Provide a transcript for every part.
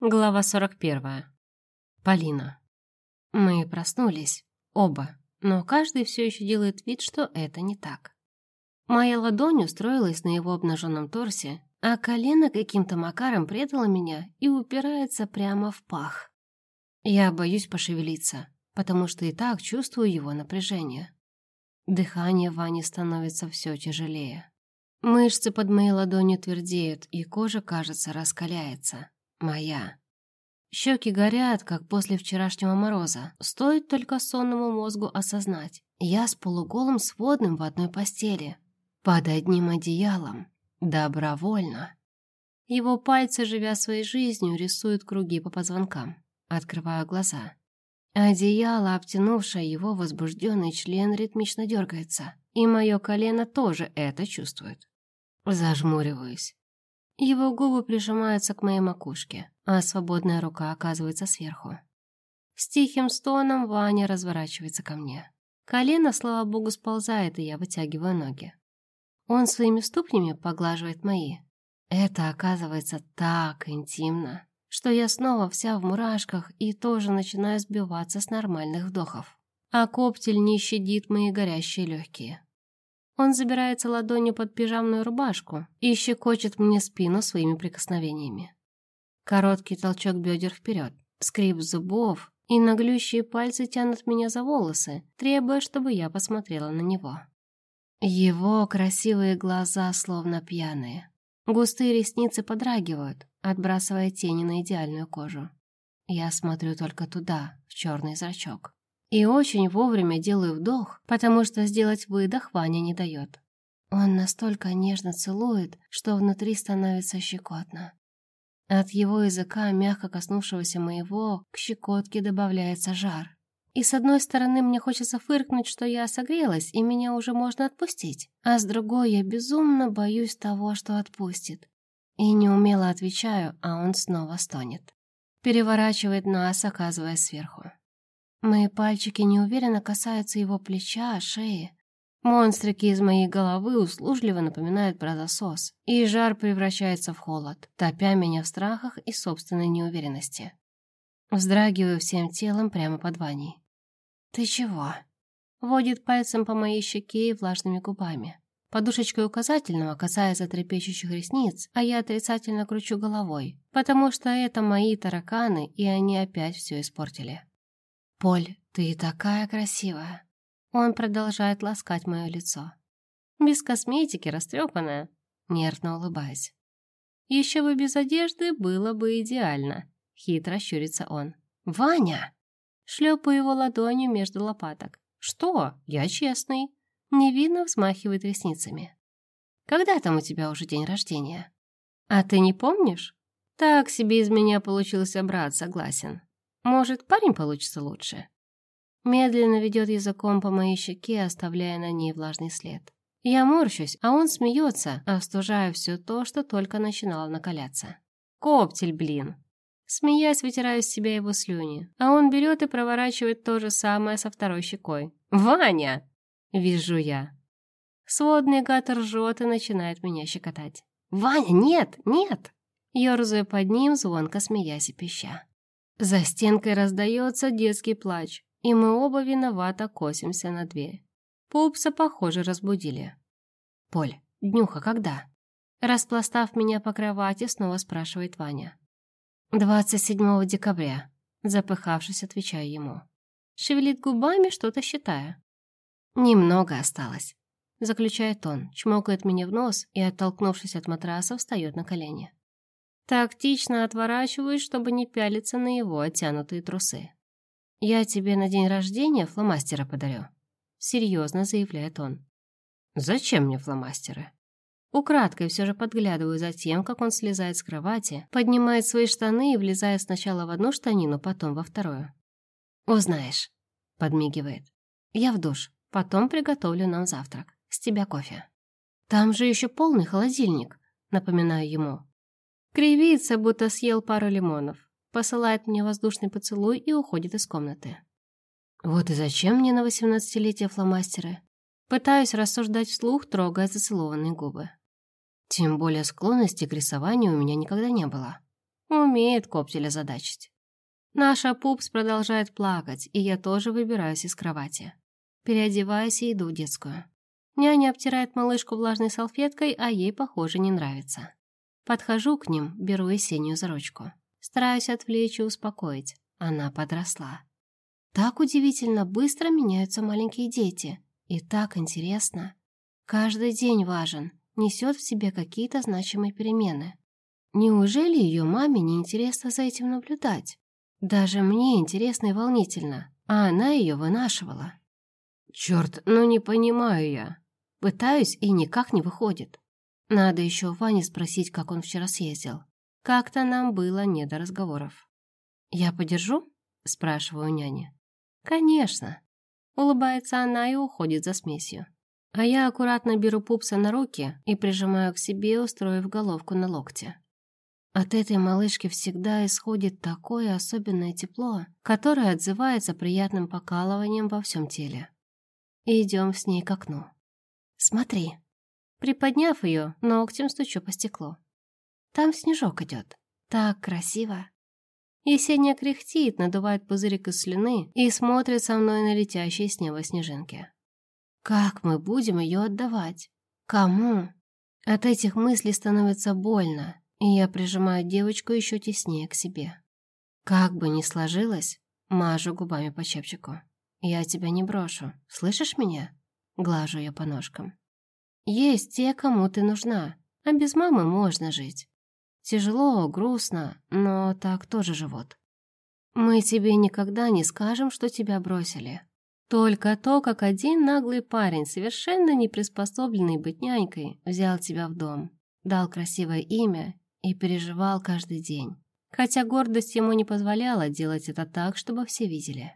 Глава 41. Полина. Мы проснулись, оба, но каждый все еще делает вид, что это не так. Моя ладонь устроилась на его обнаженном торсе, а колено каким-то макаром предало меня и упирается прямо в пах. Я боюсь пошевелиться, потому что и так чувствую его напряжение. Дыхание Вани становится все тяжелее. Мышцы под моей ладонью твердеют, и кожа, кажется, раскаляется. Моя. Щеки горят, как после вчерашнего мороза. Стоит только сонному мозгу осознать. Я с полуголым сводным в одной постели. Под одним одеялом. Добровольно. Его пальцы, живя своей жизнью, рисуют круги по позвонкам. Открываю глаза. Одеяло, обтянувшее его возбужденный член, ритмично дергается. И мое колено тоже это чувствует. Зажмуриваюсь. Его губы прижимаются к моей макушке, а свободная рука оказывается сверху. С тихим стоном Ваня разворачивается ко мне. Колено, слава богу, сползает, и я вытягиваю ноги. Он своими ступнями поглаживает мои. Это оказывается так интимно, что я снова вся в мурашках и тоже начинаю сбиваться с нормальных вдохов. А коптель не щадит мои горящие легкие. Он забирается ладонью под пижамную рубашку и щекочет мне спину своими прикосновениями. Короткий толчок бедер вперед, скрип зубов, и наглющие пальцы тянут меня за волосы, требуя, чтобы я посмотрела на него. Его красивые глаза словно пьяные. Густые ресницы подрагивают, отбрасывая тени на идеальную кожу. Я смотрю только туда, в черный зрачок. И очень вовремя делаю вдох, потому что сделать выдох Ваня не дает. Он настолько нежно целует, что внутри становится щекотно. От его языка, мягко коснувшегося моего, к щекотке добавляется жар. И с одной стороны мне хочется фыркнуть, что я согрелась, и меня уже можно отпустить, а с другой я безумно боюсь того, что отпустит. И неумело отвечаю, а он снова стонет. Переворачивает нас, оказываясь сверху. Мои пальчики неуверенно касаются его плеча, шеи. Монстрики из моей головы услужливо напоминают про засос, и жар превращается в холод, топя меня в страхах и собственной неуверенности. Вздрагиваю всем телом прямо под Ваней. «Ты чего?» Водит пальцем по моей щеке и влажными губами. Подушечкой указательного касается трепещущих ресниц, а я отрицательно кручу головой, потому что это мои тараканы, и они опять все испортили. «Поль, ты такая красивая!» Он продолжает ласкать мое лицо. Без косметики, растрепанная, нервно улыбаясь. «Еще бы без одежды было бы идеально», — хитро щурится он. «Ваня!» Шлепаю его ладонью между лопаток. «Что? Я честный!» Невинно взмахивает ресницами. «Когда там у тебя уже день рождения?» «А ты не помнишь?» «Так себе из меня получился брат, согласен. Может, парень получится лучше?» Медленно ведет языком по моей щеке, оставляя на ней влажный след. Я морщусь, а он смеется, остужая все то, что только начинало накаляться. «Коптель, блин!» Смеясь, вытираю с себя его слюни, а он берет и проворачивает то же самое со второй щекой. «Ваня!» — вижу я. Сводный гад ржет и начинает меня щекотать. «Ваня, нет, нет!» Ёрзаю под ним, звонко смеясь и пища. За стенкой раздается детский плач, и мы оба виновато косимся на дверь. Пупса, похоже, разбудили. «Поль, днюха когда?» Распластав меня по кровати, снова спрашивает Ваня. «27 декабря», запыхавшись, отвечаю ему. Шевелит губами, что-то считая. «Немного осталось», заключает он, чмокает меня в нос и, оттолкнувшись от матраса, встает на колени. Тактично отворачиваюсь, чтобы не пялиться на его оттянутые трусы. «Я тебе на день рождения фломастера подарю», — серьезно заявляет он. «Зачем мне фломастеры?» Украдкой все же подглядываю за тем, как он слезает с кровати, поднимает свои штаны и влезает сначала в одну штанину, потом во вторую. «Узнаешь», — подмигивает. «Я в душ, потом приготовлю нам завтрак. С тебя кофе». «Там же еще полный холодильник», — напоминаю ему. Кривится, будто съел пару лимонов. Посылает мне воздушный поцелуй и уходит из комнаты. Вот и зачем мне на восемнадцатилетие фломастеры? Пытаюсь рассуждать вслух, трогая зацелованные губы. Тем более склонности к рисованию у меня никогда не было. Умеет коптеля задачить. Наша пупс продолжает плакать, и я тоже выбираюсь из кровати. Переодеваюсь и иду в детскую. Няня обтирает малышку влажной салфеткой, а ей, похоже, не нравится. Подхожу к ним, беру Есению за ручку. Стараюсь отвлечь и успокоить. Она подросла. Так удивительно быстро меняются маленькие дети. И так интересно. Каждый день важен, несет в себе какие-то значимые перемены. Неужели ее маме не интересно за этим наблюдать? Даже мне интересно и волнительно, а она ее вынашивала. Черт, ну не понимаю я. Пытаюсь и никак не выходит. Надо еще у Вани спросить, как он вчера съездил. Как-то нам было не до разговоров. «Я подержу?» — спрашиваю няня. «Конечно». Улыбается она и уходит за смесью. А я аккуратно беру пупса на руки и прижимаю к себе, устроив головку на локте. От этой малышки всегда исходит такое особенное тепло, которое отзывается приятным покалыванием во всем теле. идем с ней к окну. «Смотри». Приподняв ее, ногтем стучу по стеклу. «Там снежок идет. Так красиво». Есения кряхтит, надувает пузырик из слюны и смотрит со мной на летящие с неба снежинки. Как мы будем ее отдавать? Кому? От этих мыслей становится больно, и я прижимаю девочку еще теснее к себе. Как бы ни сложилось, мажу губами по чепчику. Я тебя не брошу, слышишь меня? Глажу ее по ножкам. Есть те, кому ты нужна, а без мамы можно жить. Тяжело, грустно, но так тоже живут. Мы тебе никогда не скажем, что тебя бросили. Только то, как один наглый парень, совершенно не приспособленный быть нянькой, взял тебя в дом, дал красивое имя и переживал каждый день. Хотя гордость ему не позволяла делать это так, чтобы все видели.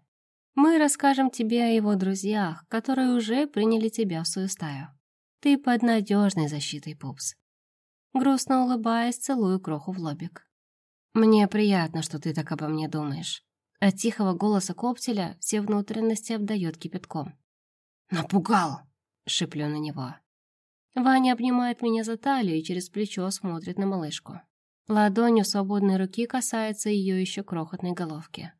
Мы расскажем тебе о его друзьях, которые уже приняли тебя в свою стаю. Ты под надежной защитой, Пупс. Грустно улыбаясь, целую кроху в лобик. Мне приятно, что ты так обо мне думаешь. От тихого голоса коптеля все внутренности обдает кипятком. «Напугал!» — шиплю на него. Ваня обнимает меня за талию и через плечо смотрит на малышку. Ладонью свободной руки касается ее еще крохотной головки.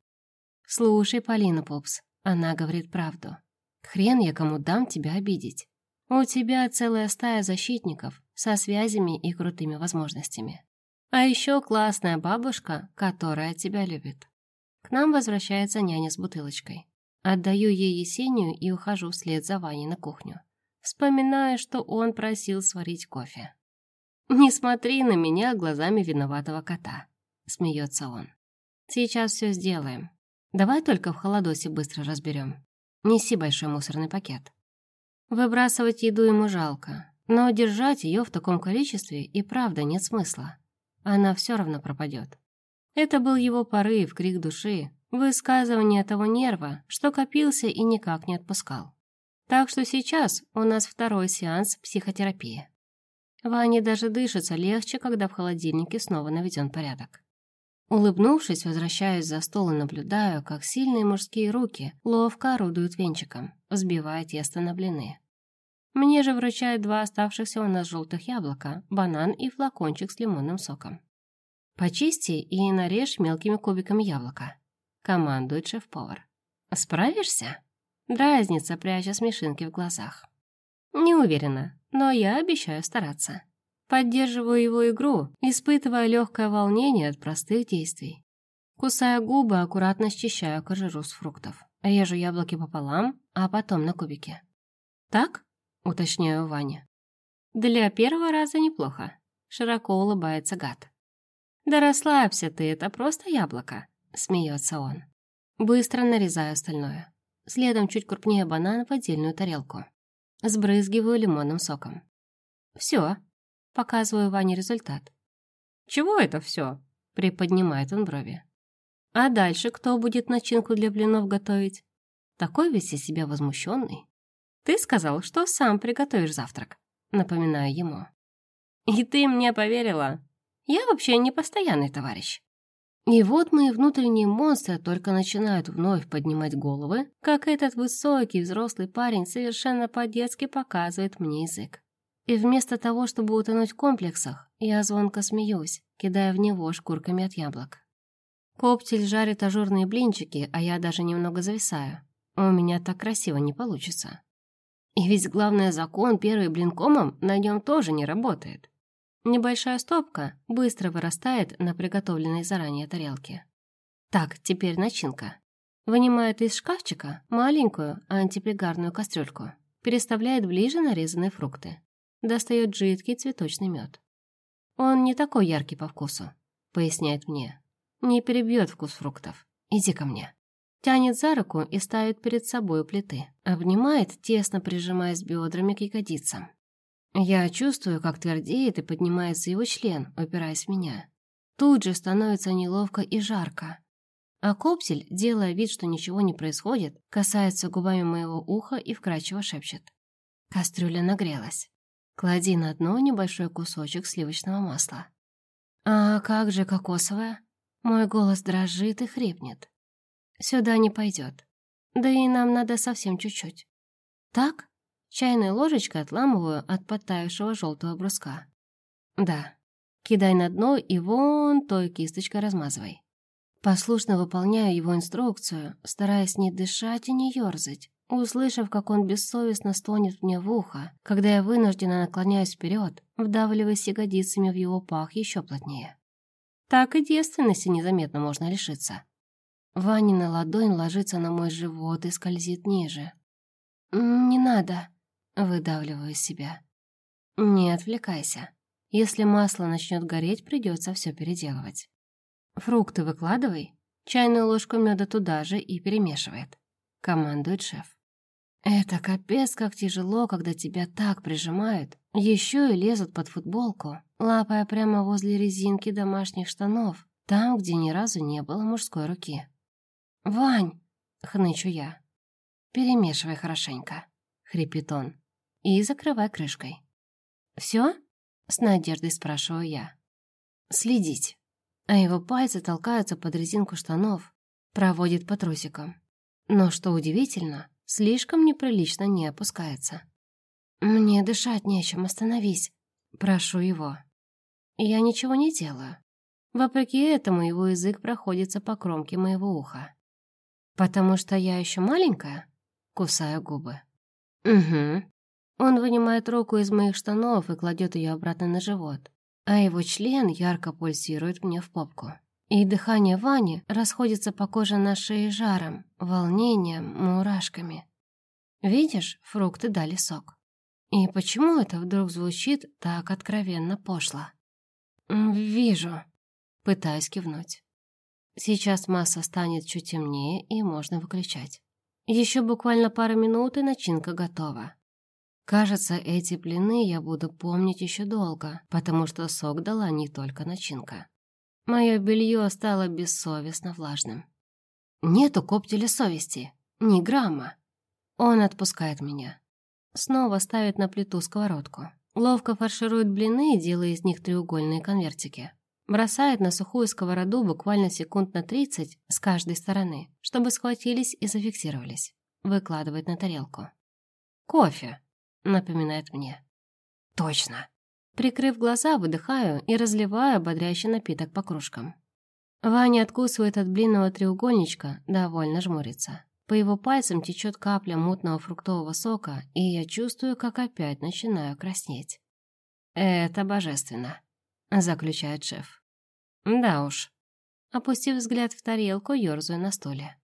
«Слушай, Полина Попс, она говорит правду. Хрен я кому дам тебя обидеть. У тебя целая стая защитников со связями и крутыми возможностями. А еще классная бабушка, которая тебя любит. К нам возвращается няня с бутылочкой. Отдаю ей Есению и ухожу вслед за Ваней на кухню, вспоминая, что он просил сварить кофе. «Не смотри на меня глазами виноватого кота», — смеется он. «Сейчас все сделаем. Давай только в холодосе быстро разберем. Неси большой мусорный пакет». Выбрасывать еду ему жалко, но держать ее в таком количестве и правда нет смысла. Она все равно пропадет. Это был его порыв, крик души, высказывание того нерва, что копился и никак не отпускал. Так что сейчас у нас второй сеанс психотерапии. Ване даже дышится легче, когда в холодильнике снова наведен порядок. Улыбнувшись, возвращаюсь за стол и наблюдаю, как сильные мужские руки ловко орудуют венчиком, взбивая тесто на блины. Мне же вручают два оставшихся у нас желтых яблока, банан и флакончик с лимонным соком. «Почисти и нарежь мелкими кубиками яблоко», — командует шеф-повар. «Справишься?» — дразнится, пряча смешинки в глазах. «Не уверена, но я обещаю стараться». Поддерживаю его игру, испытывая легкое волнение от простых действий. Кусая губы, аккуратно счищаю кожуру с фруктов. Режу яблоки пополам, а потом на кубики. «Так?» — уточняю Ваня. «Для первого раза неплохо», — широко улыбается гад. «Да расслабься ты, это просто яблоко», — смеется он. Быстро нарезаю остальное. Следом чуть крупнее банан в отдельную тарелку. Сбрызгиваю лимонным соком. «Все», Показываю Ване результат. «Чего это все?» — приподнимает он брови. «А дальше кто будет начинку для блинов готовить?» Такой весь из себя возмущенный. «Ты сказал, что сам приготовишь завтрак», — напоминаю ему. «И ты мне поверила? Я вообще не постоянный товарищ». И вот мои внутренние монстры только начинают вновь поднимать головы, как этот высокий взрослый парень совершенно по-детски показывает мне язык. И вместо того, чтобы утонуть в комплексах, я звонко смеюсь, кидая в него шкурками от яблок. Коптель жарит ажурные блинчики, а я даже немного зависаю. У меня так красиво не получится. И ведь главный закон первый блинкомом на нем тоже не работает. Небольшая стопка быстро вырастает на приготовленной заранее тарелке. Так, теперь начинка. Вынимает из шкафчика маленькую антипригарную кастрюльку, переставляет ближе нарезанные фрукты. Достает жидкий цветочный мед. Он не такой яркий по вкусу, поясняет мне. Не перебьет вкус фруктов. Иди ко мне. Тянет за руку и ставит перед собой у плиты. Обнимает, тесно прижимаясь бедрами к ягодицам. Я чувствую, как твердеет и поднимается его член, упираясь в меня. Тут же становится неловко и жарко. А Копсель, делая вид, что ничего не происходит, касается губами моего уха и вкрадчиво шепчет. Кастрюля нагрелась. Клади на дно небольшой кусочек сливочного масла. А как же кокосовое? Мой голос дрожит и хрипнет. Сюда не пойдет. Да и нам надо совсем чуть-чуть. Так? Чайной ложечкой отламываю от подтаявшего желтого бруска. Да. Кидай на дно и вон той кисточкой размазывай. Послушно выполняю его инструкцию, стараясь не дышать и не ерзать, услышав, как он бессовестно стонет мне в ухо, когда я вынуждена наклоняюсь вперед, вдавливаясь ягодицами в его пах еще плотнее. Так и девственности незаметно можно лишиться. Ванина ладонь ложится на мой живот и скользит ниже. «Не надо», — выдавливаю из себя. «Не отвлекайся. Если масло начнет гореть, придется все переделывать. Фрукты выкладывай, чайную ложку меда туда же и перемешивает», — командует шеф. «Это капец, как тяжело, когда тебя так прижимают, еще и лезут под футболку, лапая прямо возле резинки домашних штанов, там, где ни разу не было мужской руки». «Вань!» — хнычу я. «Перемешивай хорошенько», — хрипит он. «И закрывай крышкой». «Все?» — с надеждой спрашиваю я. «Следить». А его пальцы толкаются под резинку штанов, проводит по трусикам. Но, что удивительно, слишком неприлично не опускается. «Мне дышать нечем, остановись», — прошу его. Я ничего не делаю. Вопреки этому его язык проходится по кромке моего уха. «Потому что я еще маленькая?» Кусаю губы. «Угу». Он вынимает руку из моих штанов и кладет ее обратно на живот, а его член ярко пульсирует мне в попку. И дыхание Вани расходится по коже на шее жаром, волнением, мурашками. Видишь, фрукты дали сок. И почему это вдруг звучит так откровенно пошло? «Вижу», — пытаюсь кивнуть. Сейчас масса станет чуть темнее, и можно выключать. Еще буквально пара минут, и начинка готова. Кажется, эти блины я буду помнить еще долго, потому что сок дала не только начинка. Мое белье стало бессовестно влажным. Нету коптеля совести, ни грамма. Он отпускает меня. Снова ставит на плиту сковородку. Ловко фарширует блины, делая из них треугольные конвертики. Бросает на сухую сковороду буквально секунд на 30 с каждой стороны, чтобы схватились и зафиксировались. Выкладывает на тарелку. «Кофе», — напоминает мне. «Точно». Прикрыв глаза, выдыхаю и разливаю бодрящий напиток по кружкам. Ваня откусывает от блинного треугольничка, довольно жмурится. По его пальцам течет капля мутного фруктового сока, и я чувствую, как опять начинаю краснеть. «Это божественно», — заключает шеф. Да уж. Опустив взгляд в тарелку, ерзаю на столе.